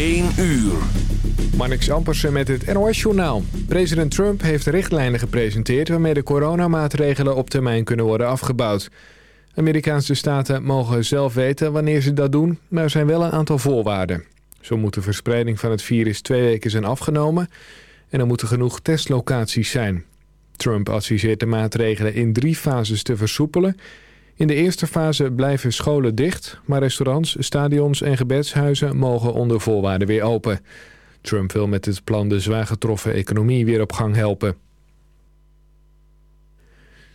1 uur. Marnix Ampersen met het NOS-journaal. President Trump heeft richtlijnen gepresenteerd... waarmee de coronamaatregelen op termijn kunnen worden afgebouwd. Amerikaanse staten mogen zelf weten wanneer ze dat doen... maar er zijn wel een aantal voorwaarden. Zo moet de verspreiding van het virus twee weken zijn afgenomen... en er moeten genoeg testlocaties zijn. Trump adviseert de maatregelen in drie fases te versoepelen... In de eerste fase blijven scholen dicht, maar restaurants, stadions en gebedshuizen mogen onder voorwaarden weer open. Trump wil met het plan de zwaar getroffen economie weer op gang helpen.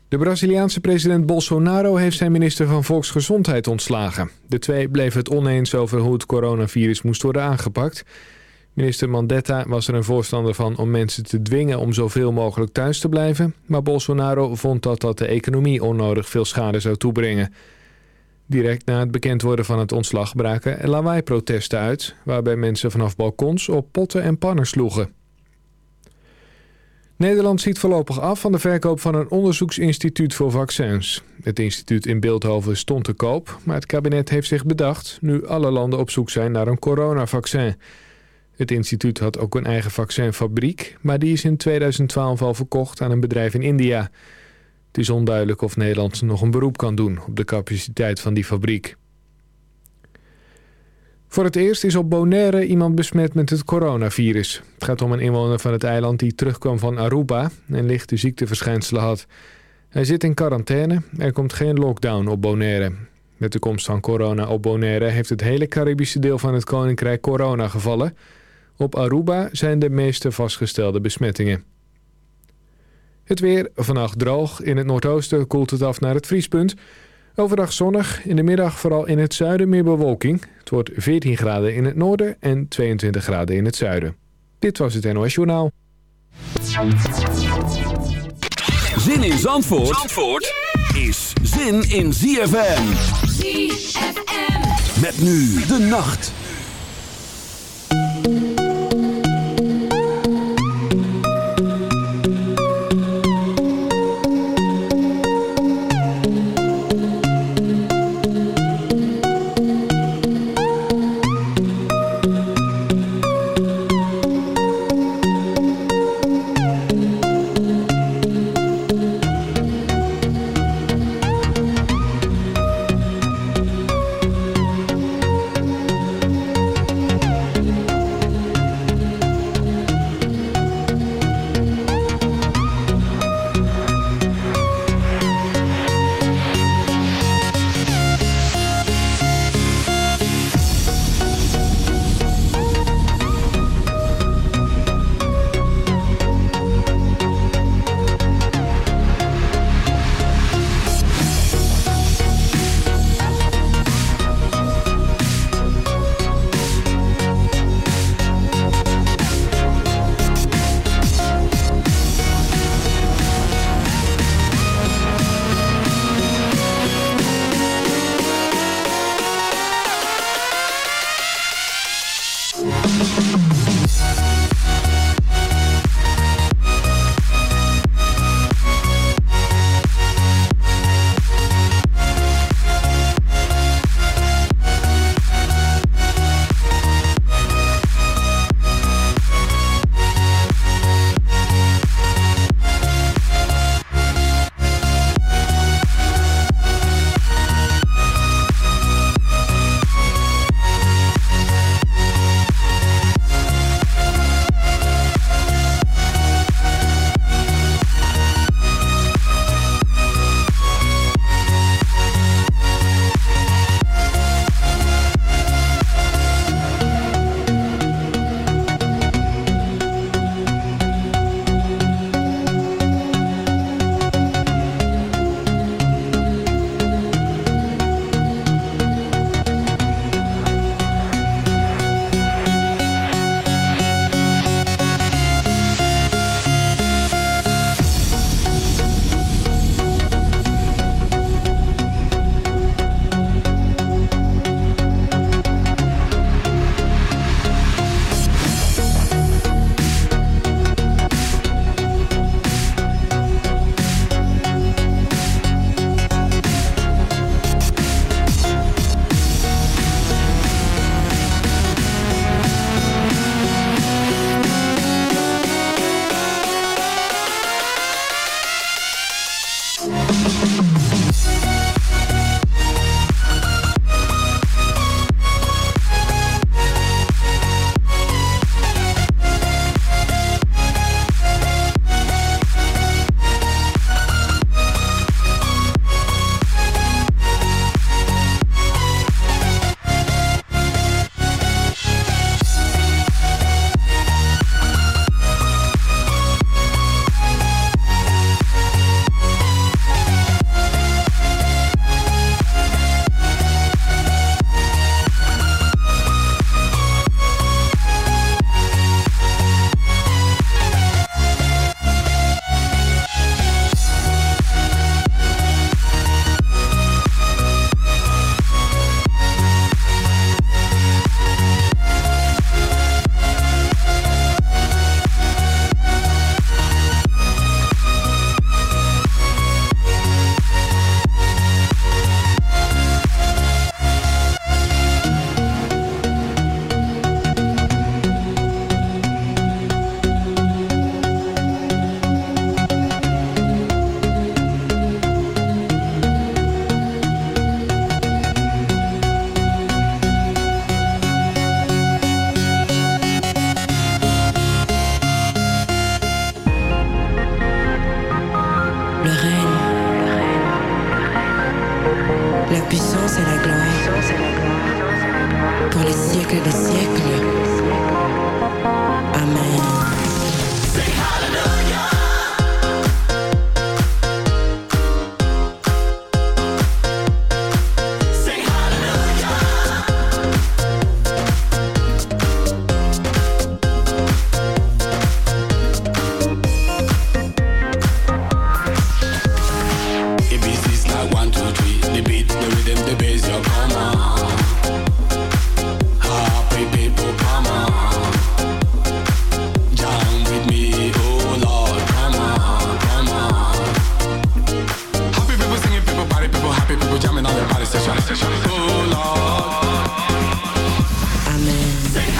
De Braziliaanse president Bolsonaro heeft zijn minister van Volksgezondheid ontslagen. De twee bleven het oneens over hoe het coronavirus moest worden aangepakt. Minister Mandetta was er een voorstander van om mensen te dwingen om zoveel mogelijk thuis te blijven. Maar Bolsonaro vond dat dat de economie onnodig veel schade zou toebrengen. Direct na het bekend worden van het ontslag braken lawaai-protesten uit... waarbij mensen vanaf balkons op potten en pannen sloegen. Nederland ziet voorlopig af van de verkoop van een onderzoeksinstituut voor vaccins. Het instituut in Beeldhoven stond te koop, maar het kabinet heeft zich bedacht... nu alle landen op zoek zijn naar een coronavaccin... Het instituut had ook een eigen vaccinfabriek, maar die is in 2012 al verkocht aan een bedrijf in India. Het is onduidelijk of Nederland nog een beroep kan doen op de capaciteit van die fabriek. Voor het eerst is op Bonaire iemand besmet met het coronavirus. Het gaat om een inwoner van het eiland die terugkwam van Aruba en lichte ziekteverschijnselen had. Hij zit in quarantaine, er komt geen lockdown op Bonaire. Met de komst van corona op Bonaire heeft het hele Caribische deel van het koninkrijk corona gevallen... Op Aruba zijn de meeste vastgestelde besmettingen. Het weer vannacht droog. In het noordoosten koelt het af naar het vriespunt. Overdag zonnig. In de middag vooral in het zuiden meer bewolking. Het wordt 14 graden in het noorden en 22 graden in het zuiden. Dit was het NOS Journaal. Zin in Zandvoort, Zandvoort is zin in ZFM. ZFM. Met nu de nacht.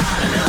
Hello.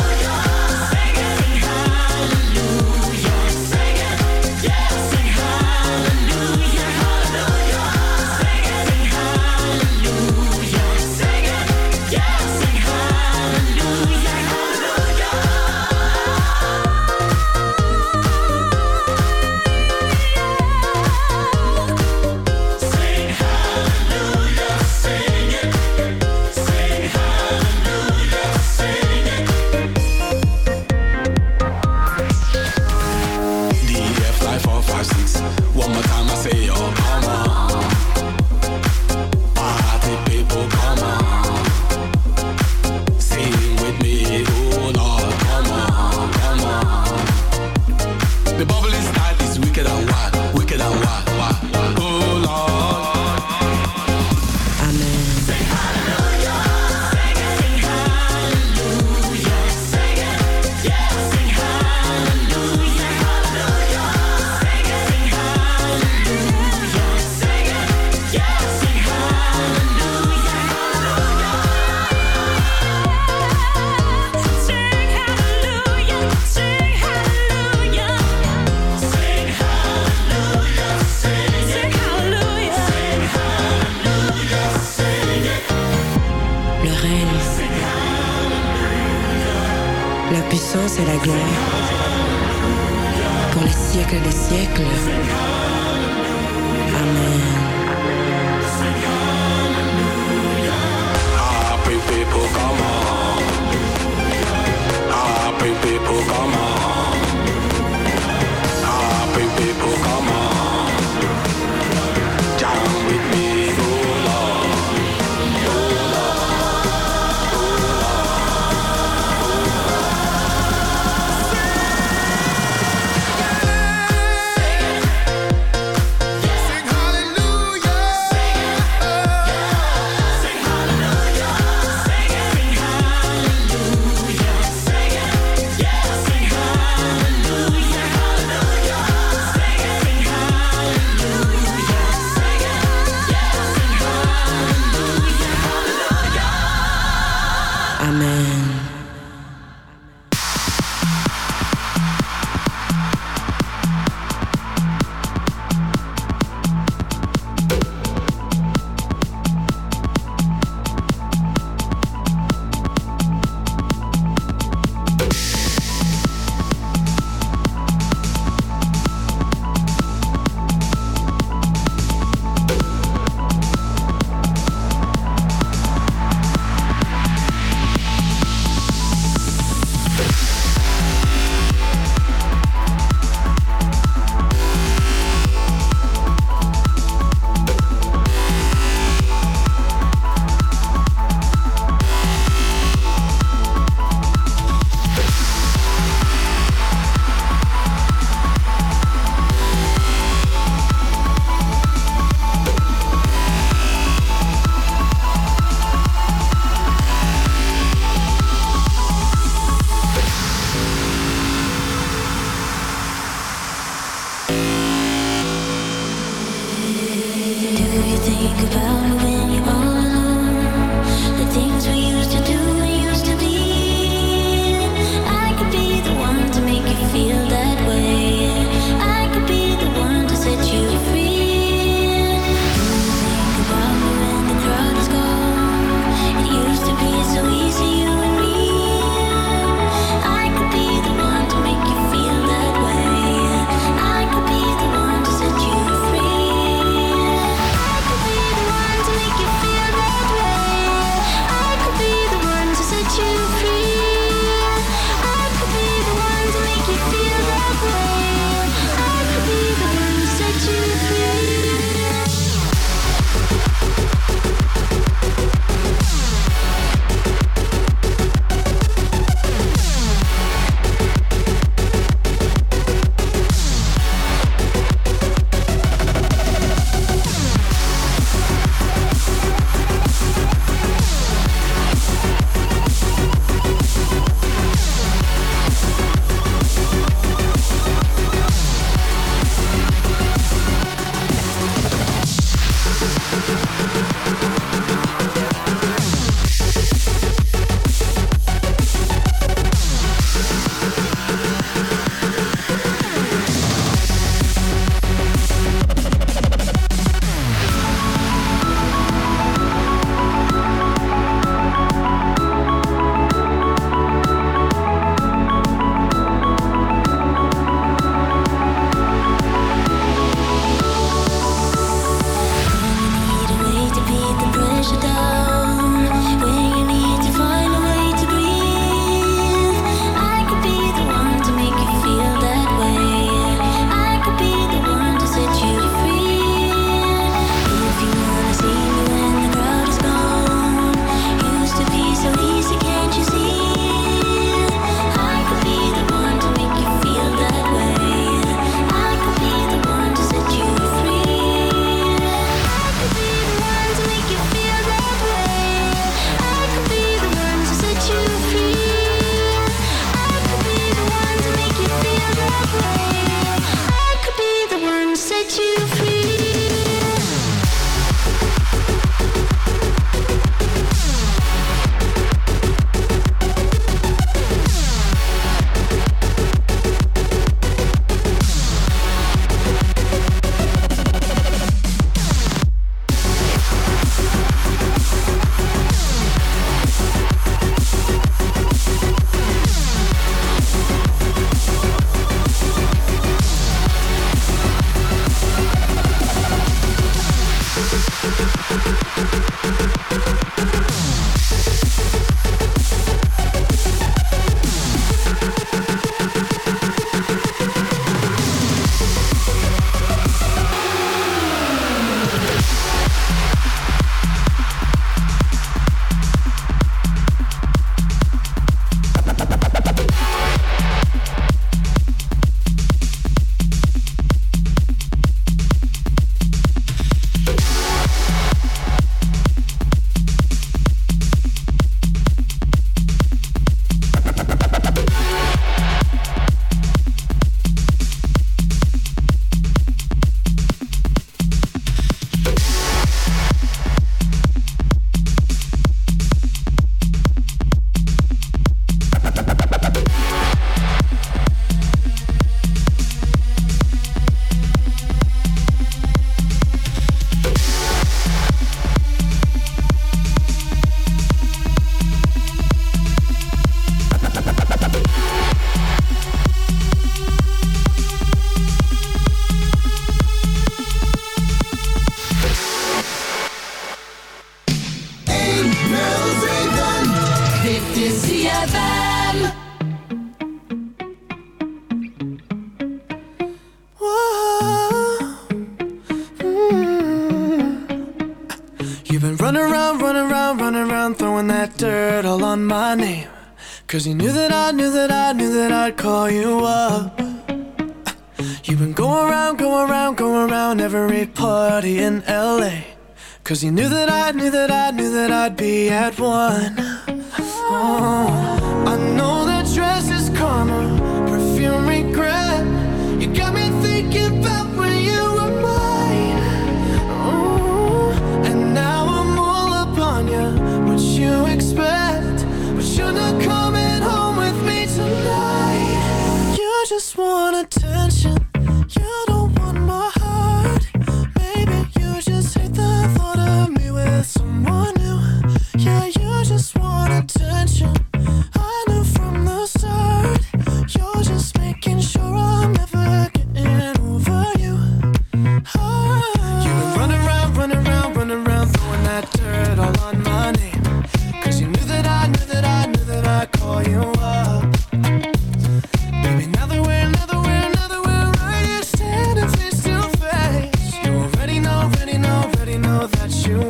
know, know that you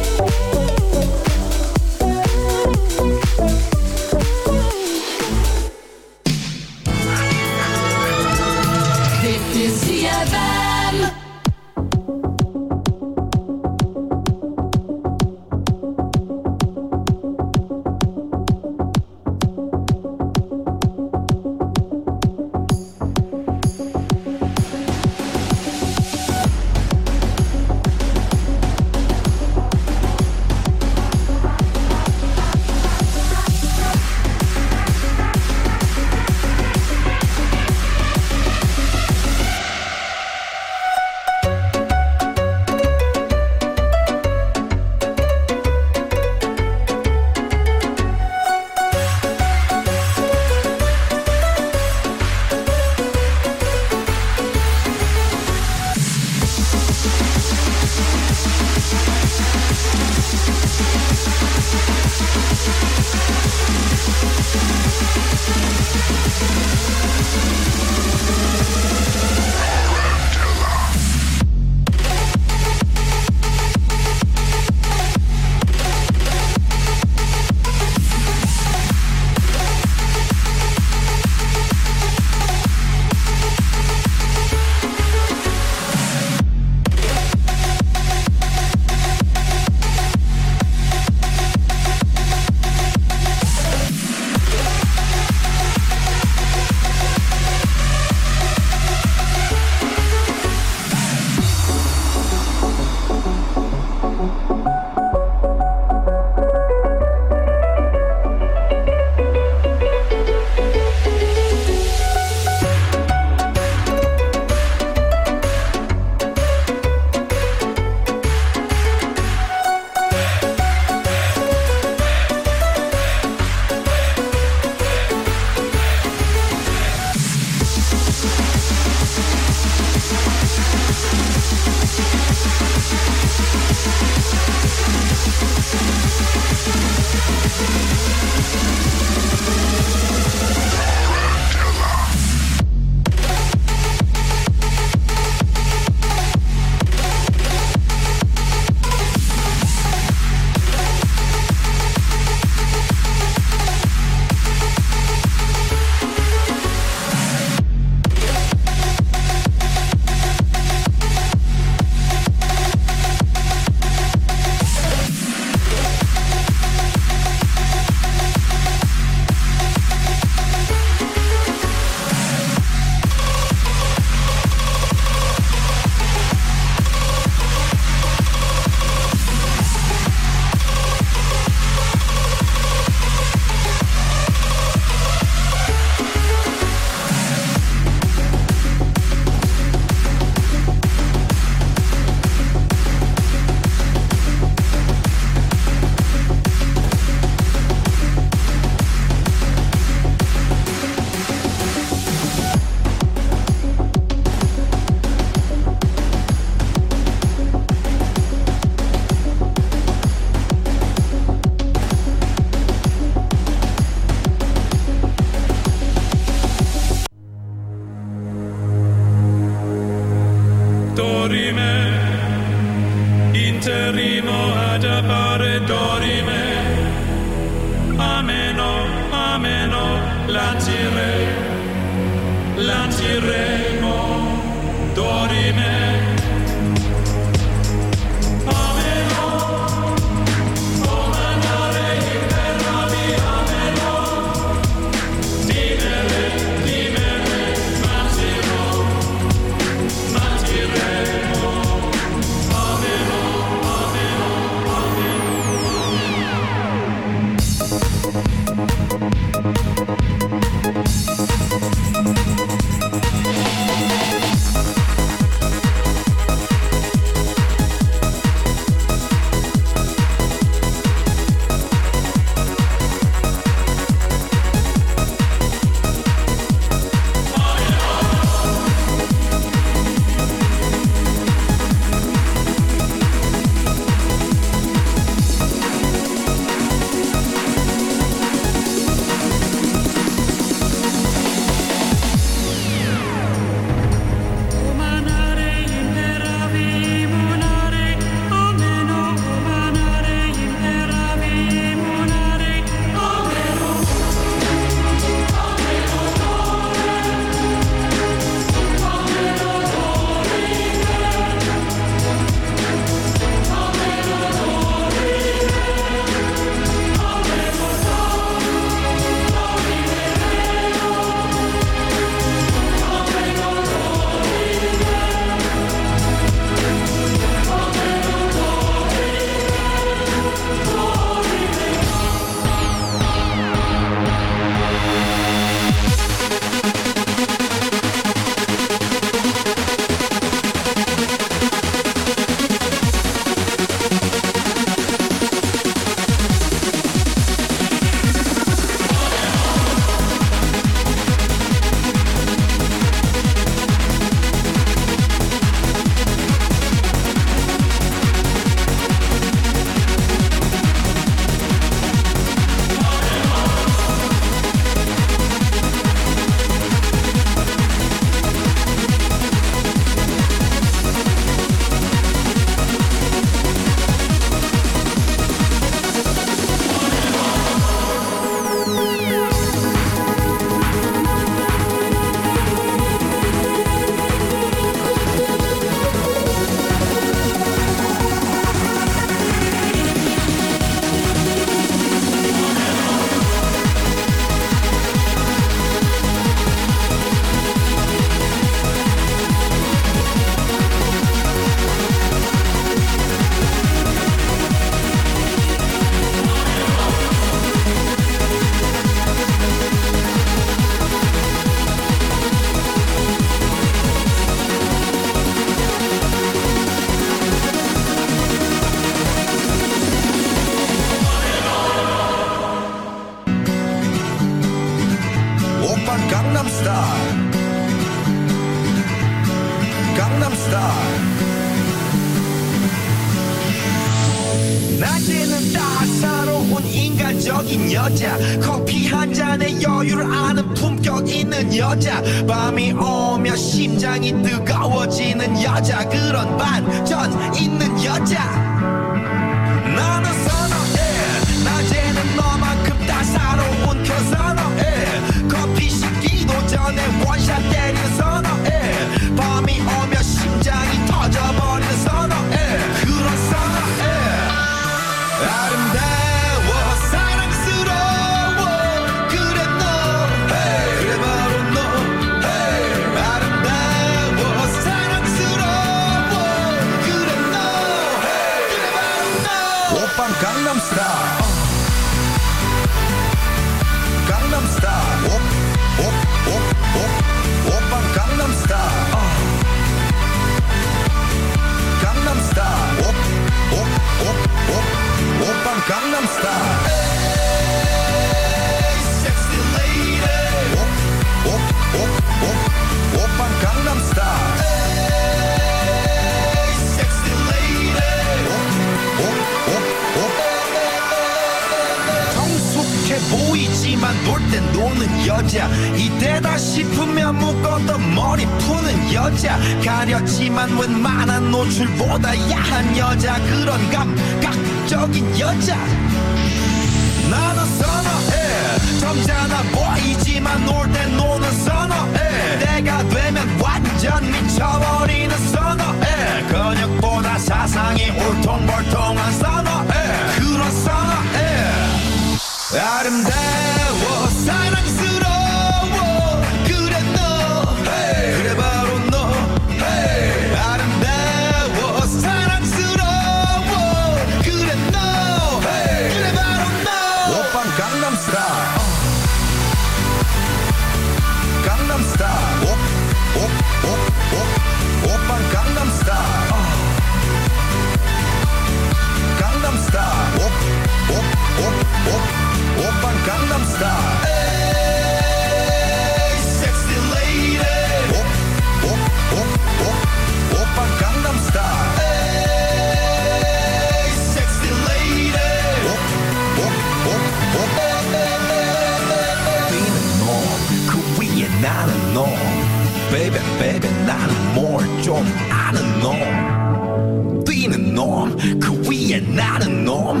norm.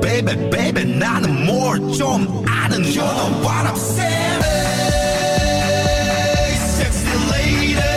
Baby, baby, 나는 jungle. I don't know what I'm saying Sexy lady.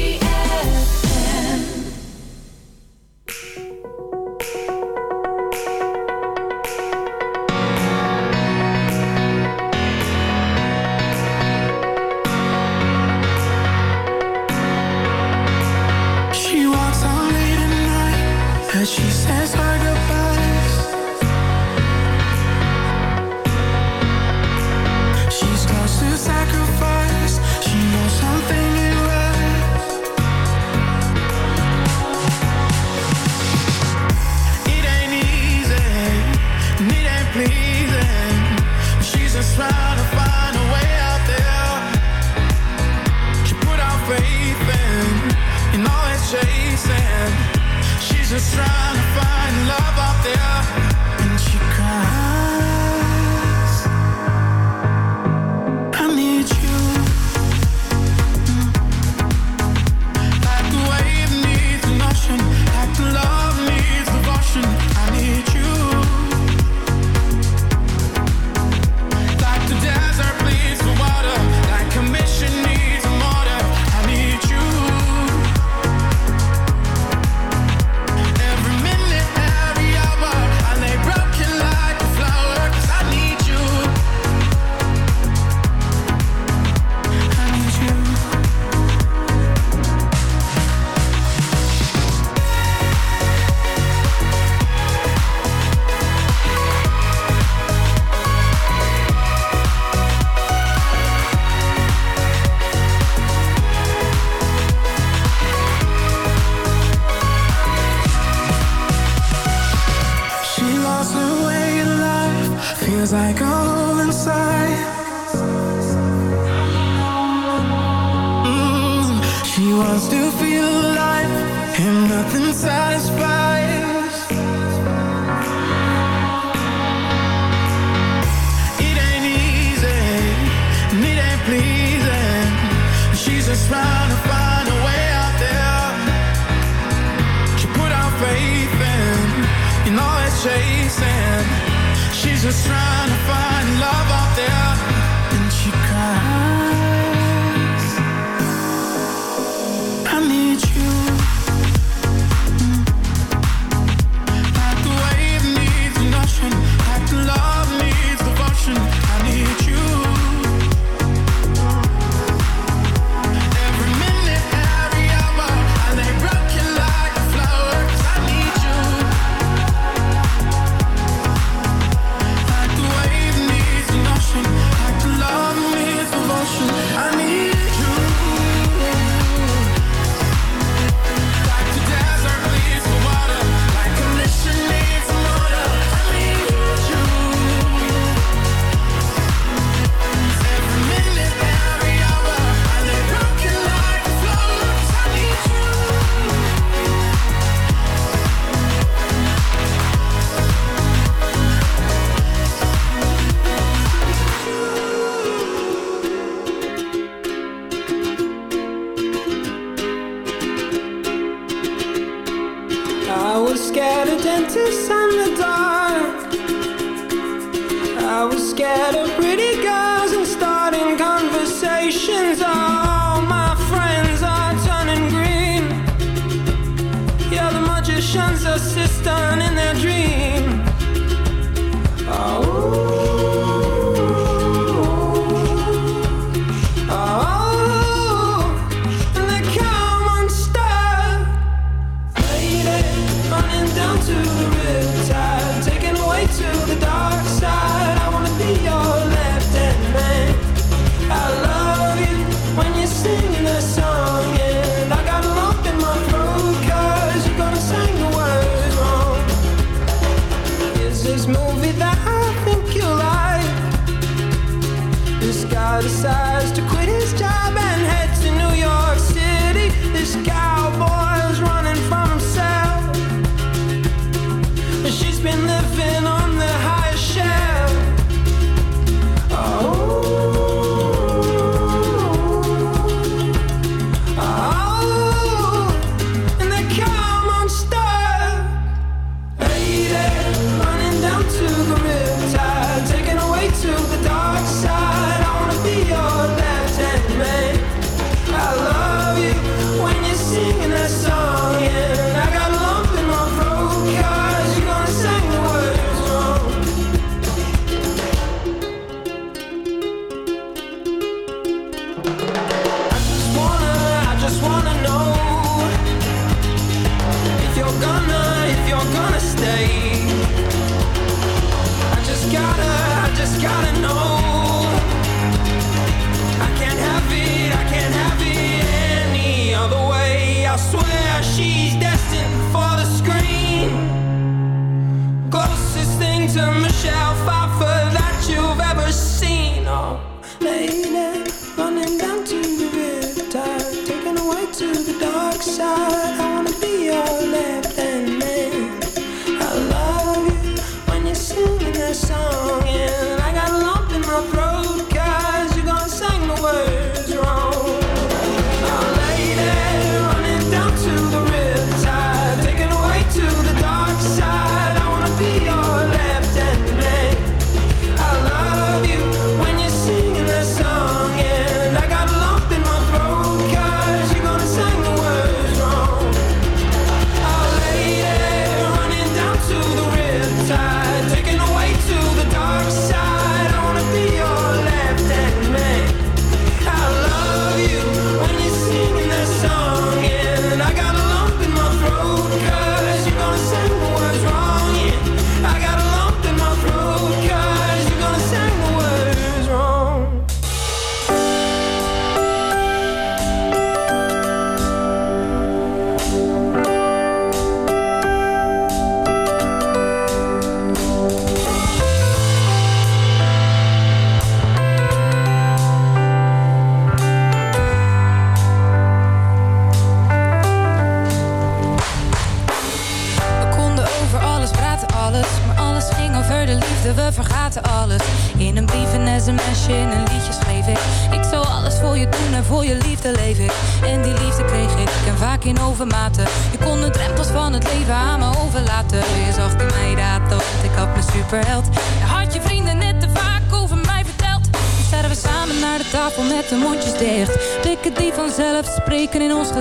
been living on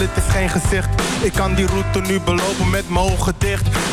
het is geen gezicht. Ik kan die route nu belopen met mijn ogen dicht.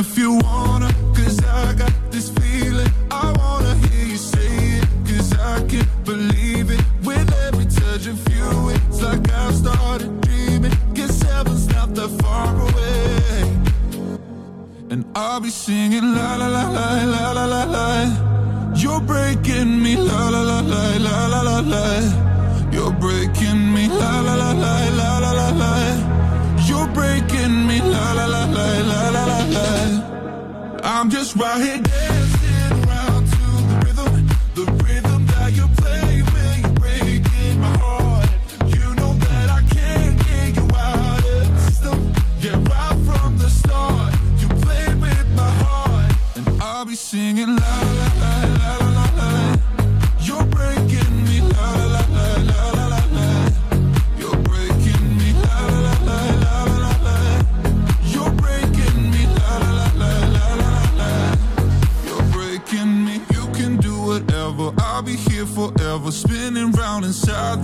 if you want.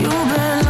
You belong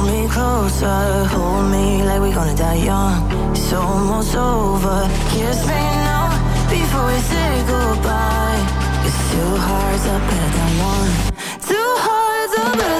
Pull me closer, hold me like we're gonna die young. It's almost over. Kiss me now before we say goodbye. 'Cause two hearts are better than one. Two hearts are better